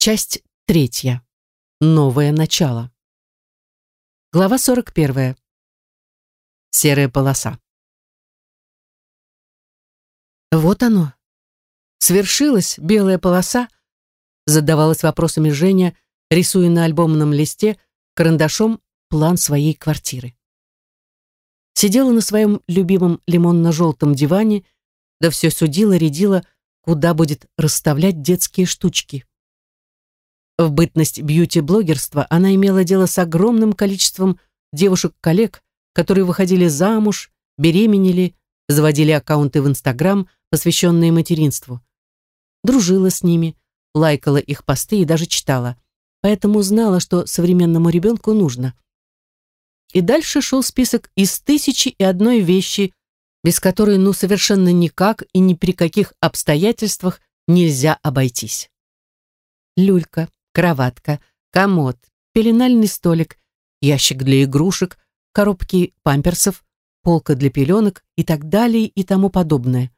Часть третья. Новое начало. Глава 41. Серая полоса. Вот оно. Свершилась белая полоса, задавалась вопросами Женя, рисуя на альбомном листе карандашом план своей квартиры. Сидела на своем любимом лимонно-желтом диване, да все судила-рядила, куда будет расставлять детские штучки. В бытность бьюти-блогерства она имела дело с огромным количеством девушек-коллег, которые выходили замуж, беременели, заводили аккаунты в Инстаграм, посвященные материнству. Дружила с ними, лайкала их посты и даже читала, поэтому знала, что современному ребенку нужно. И дальше шел список из тысячи и одной вещи, без которой ну совершенно никак и ни при каких обстоятельствах нельзя обойтись. Люлька, кроватка, комод, пеленальный столик, ящик для игрушек, коробки памперсов, полка для пеленок и так далее и тому подобное.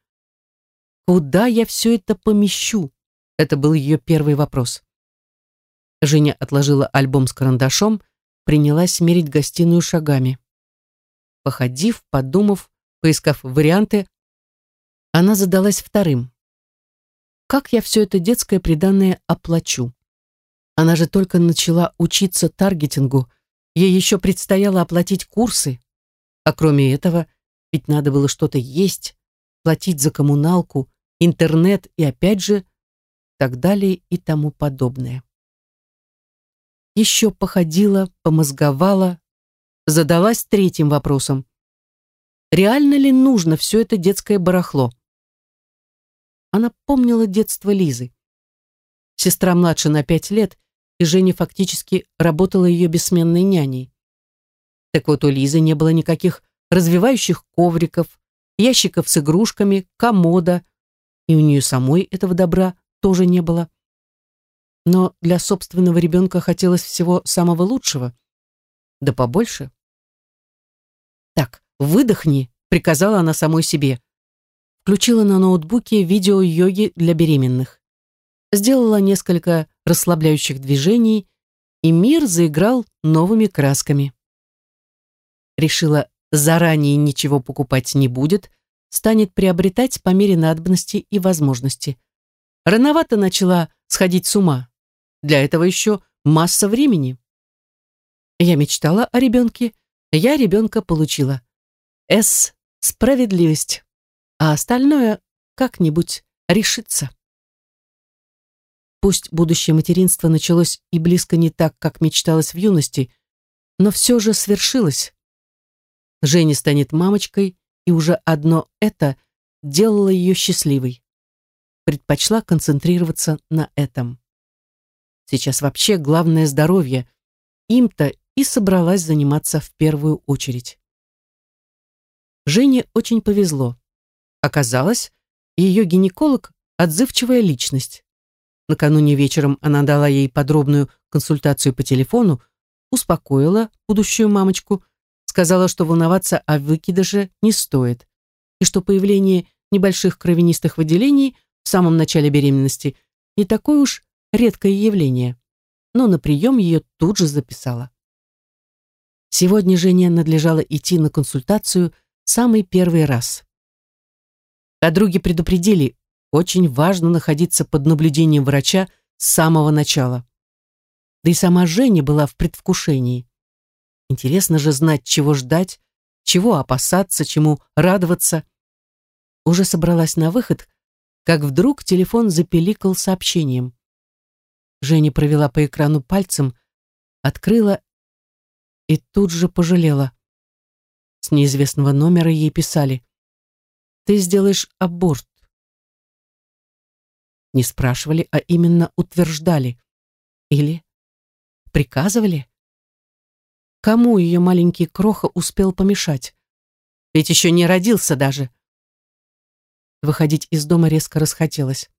Куда я все это помещу? Это был ее первый вопрос. Женя отложила альбом с карандашом, принялась мерить гостиную шагами. Походив, подумав, поискав варианты, она задалась вторым. Как я все это детское приданное оплачу? Она же только начала учиться таргетингу, ей еще предстояло оплатить курсы. А кроме этого, ведь надо было что-то есть, платить за коммуналку, интернет и опять же так далее и тому подобное. Еще походила, помозговала, задалась третьим вопросом. Реально ли нужно все это детское барахло? Она помнила детство Лизы. Сестра младше на пять лет, и Женя фактически работала ее бессменной няней. Так вот, у Лизы не было никаких развивающих ковриков, ящиков с игрушками, комода, и у нее самой этого добра тоже не было. Но для собственного ребенка хотелось всего самого лучшего, да побольше. «Так, выдохни», — приказала она самой себе. Включила на ноутбуке видео йоги для беременных. Сделала несколько расслабляющих движений, и мир заиграл новыми красками. Решила, заранее ничего покупать не будет, станет приобретать по мере надобности и возможности. Рановато начала сходить с ума. Для этого еще масса времени. Я мечтала о ребенке, я ребенка получила. С. Справедливость. А остальное как-нибудь решится. Пусть будущее материнство началось и близко не так, как мечталось в юности, но все же свершилось. Женя станет мамочкой, и уже одно это делало ее счастливой. Предпочла концентрироваться на этом. Сейчас вообще главное здоровье. Им-то и собралась заниматься в первую очередь. Жене очень повезло. Оказалось, ее гинеколог – отзывчивая личность. Накануне вечером она дала ей подробную консультацию по телефону, успокоила будущую мамочку, сказала, что волноваться о выкидыше не стоит, и что появление небольших кровянистых выделений в самом начале беременности не такое уж редкое явление, но на прием ее тут же записала. Сегодня Жене надлежало идти на консультацию самый первый раз. Подруги предупредили, очень важно находиться под наблюдением врача с самого начала. Да и сама Женя была в предвкушении. Интересно же знать, чего ждать, чего опасаться, чему радоваться. Уже собралась на выход, как вдруг телефон запеликал сообщением. Женя провела по экрану пальцем, открыла и тут же пожалела. С неизвестного номера ей писали «Ты сделаешь аборт». Не спрашивали, а именно утверждали. Или приказывали? Кому ее маленький кроха успел помешать? Ведь еще не родился даже. Выходить из дома резко расхотелось.